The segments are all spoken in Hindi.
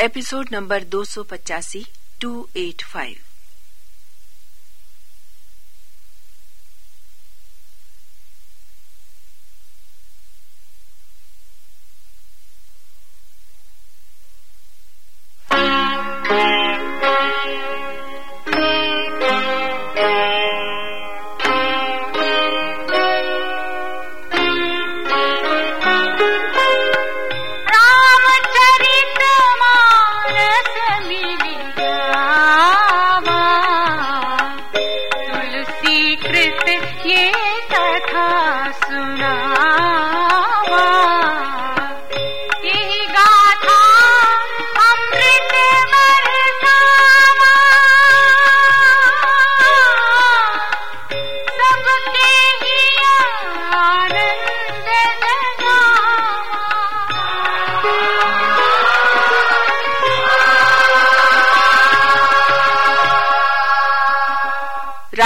एपिसोड नंबर दो सौ पचासी टू एट फाइव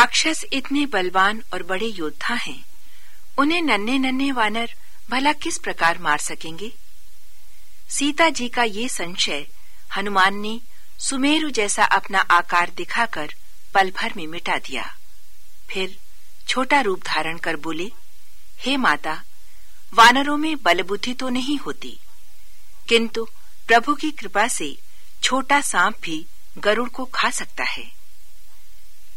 राक्षस इतने बलवान और बड़े योद्धा हैं। उन्हें नन्हे नन्हे वानर भला किस प्रकार मार सकेंगे? सीता जी का ये संशय हनुमान ने सुमेरु जैसा अपना आकार दिखाकर पल भर में मिटा दिया। फिर छोटा रूप धारण कर बोले, हे माता, वानरों में बलबुद्धि तो नहीं होती, किंतु प्रभु की कृपा से छोटा सांप भी गरुड़ को खा सकता है।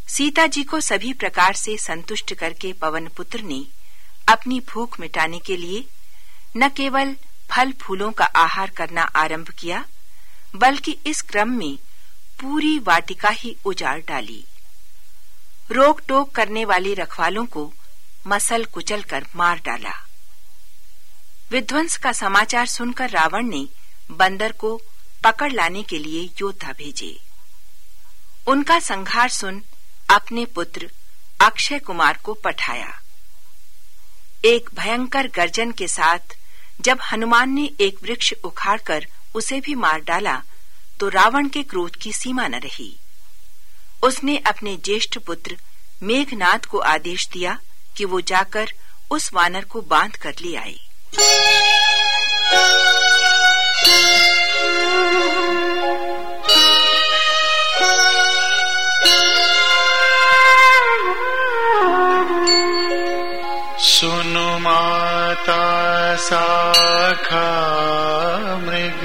सीता जी को सभी प्रकार से संतुष्ट करके पवन पुत्र ने अपनी भूख मिटाने के लिए न केवल फल फूलों का आहार करना आरंभ किया, बल्कि इस क्रम में पूरी वाटिका ही उजाड़ डाली। रोक टोक करने वाले रखवालों को मसल कुचल कर मार डाला। विध्वंस का समाचार सुनकर रावण ने बंदर को पकड़ लाने के लिए योद्धा भेजे। उनका संघार सुन अपने पुत्र अक्षय कुमार को पठाया। एक भयंकर गर्जन के साथ जब हनुमान ने एक वृक्ष उखाड़कर उसे भी मार डाला तो रावण के क्रोध की सीमा न रही। उसने अपने ज्येष्ठ पुत्र मेघनाथ को आदेश दिया कि वो जाकर उस वानर को बाँध कर ले आए। शाखा मृग।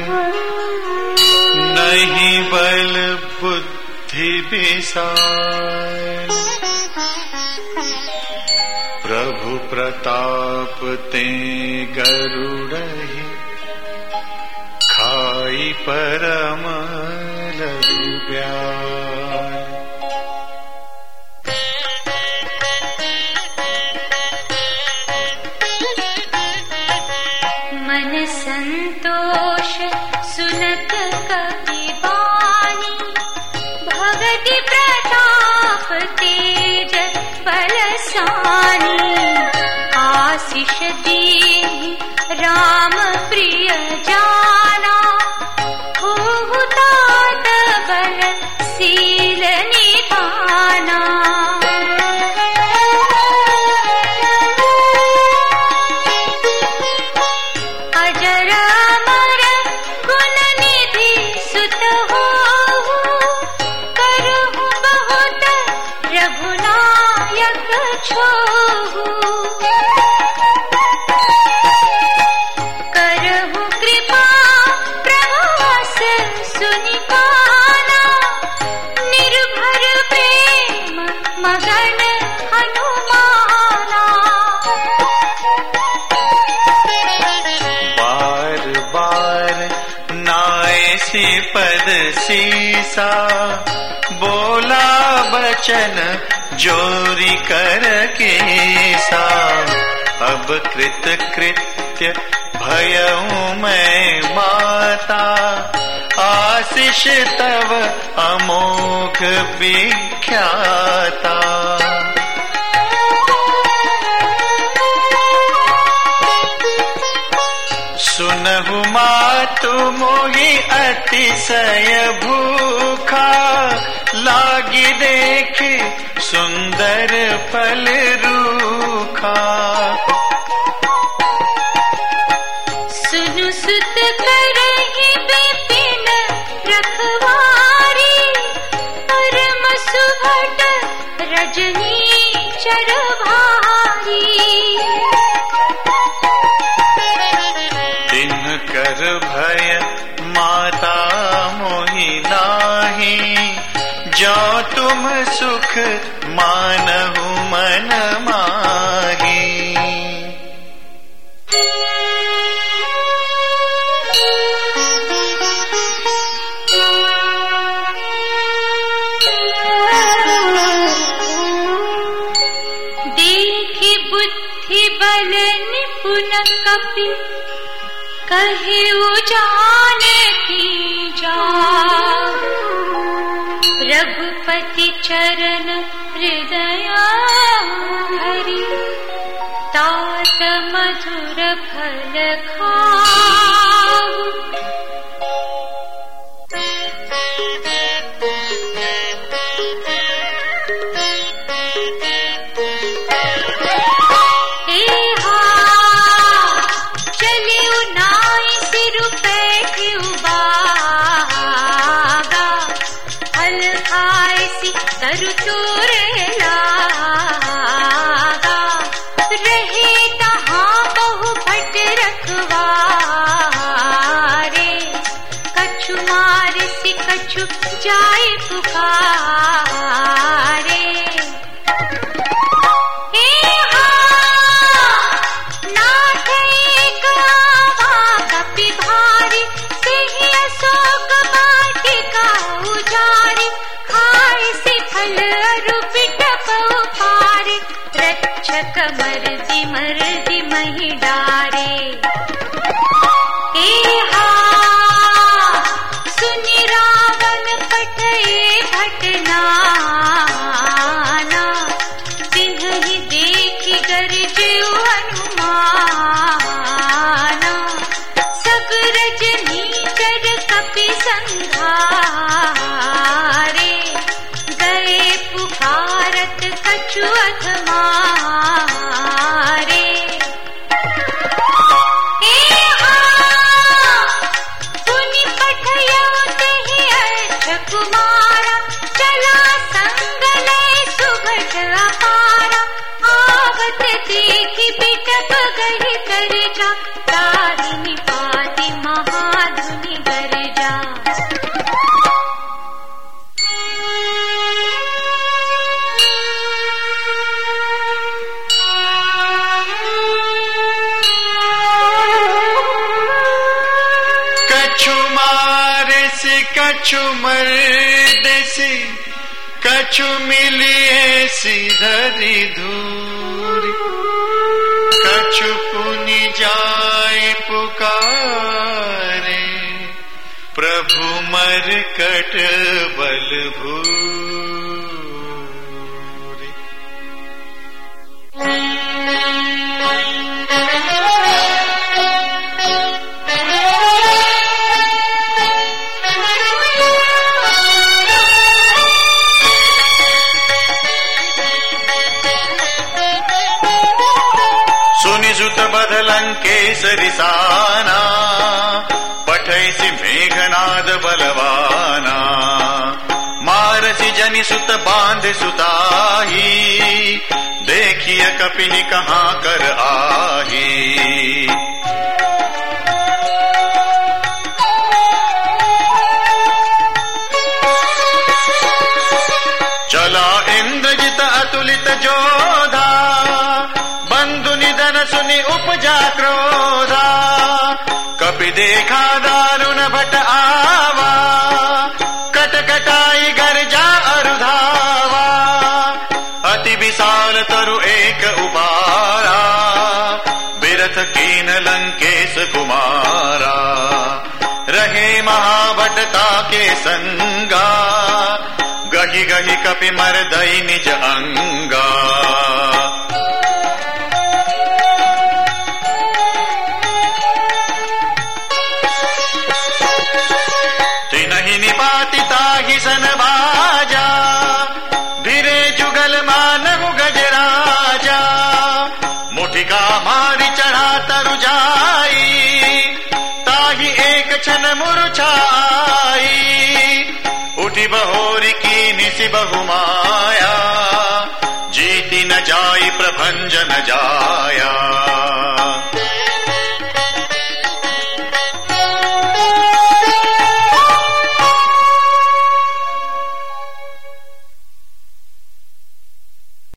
नहीं बल बुद्धि विशाल। प्रभु प्रताप ते गरुड़ खाई परम लघु हो पद सीसा बोला बचन जोरी कर के सा अब कृत कृत्य भय मैं माता। आशीष तव अमोघ विख्याता। मातु मोहि अतिशय भूखा लागी देख सुंदर फल रूखा। भय माता मोहि नाही जो तुम सुख मानहु मन माही। कपि कहे जाने जा रघुपति चरण हृदय हरि तात मधुर फल खा कछु देसी कछु मिलिए सीधरी धूरी कछु पुनि जाए पुकारे प्रभु मर कट बल बलवाना? मारसि जनि सुत बाँध सुताही देखिय कपिनि कहाँ कर आही। चला इंद्रजित अतुलित जोधा कीन लंकेश कुमारा, रहे महाभटता के संगा गही गही कपि मर दई निज अंगा। तिनहि निपातिता ही सन छन मुरछाई उठी बहोरी की निसी बहुमाया जीती न जाई प्रभंजन जाया।